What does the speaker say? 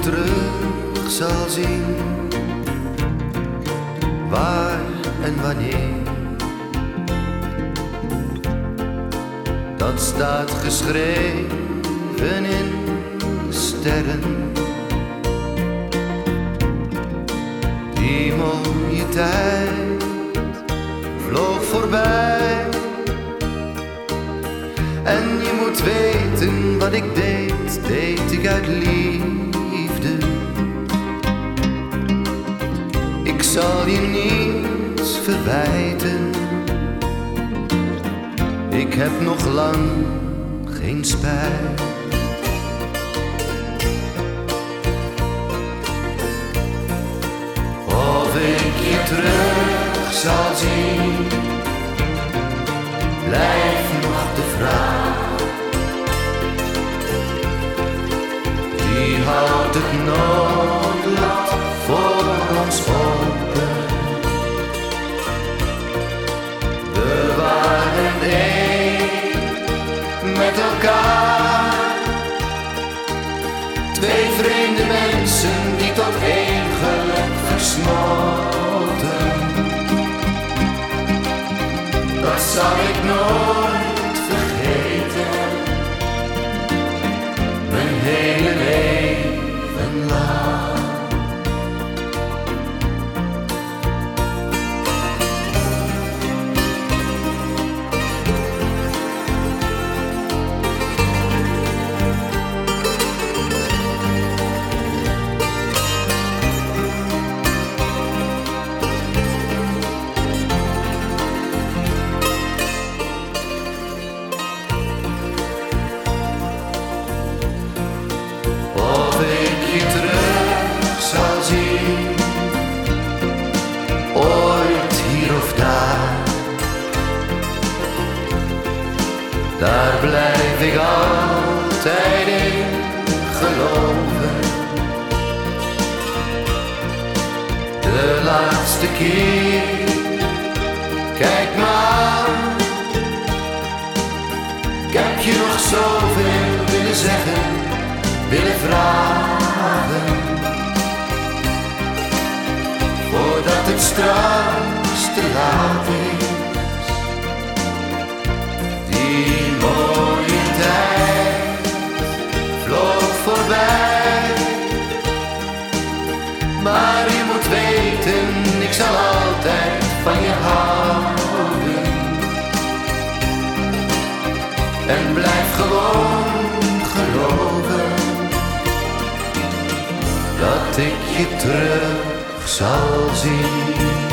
terug zal zien. Waar en wanneer. Dat staat geschreven in sterren. Die mooie tijd vloog voorbij. En je moet weten wat ik deed, deed ik uit liefde. Zal je niets verwijten. Ik heb nog lang geen spijt. Of ik je terug zal zien, blijft nog de vraag. Die houdt het noodlot Dat zal Daar blijf ik altijd in geloven. De laatste keer, kijk maar. Ik heb je nog zoveel willen zeggen willen vragen Voordat het straks te laat is ik je terug zal zien.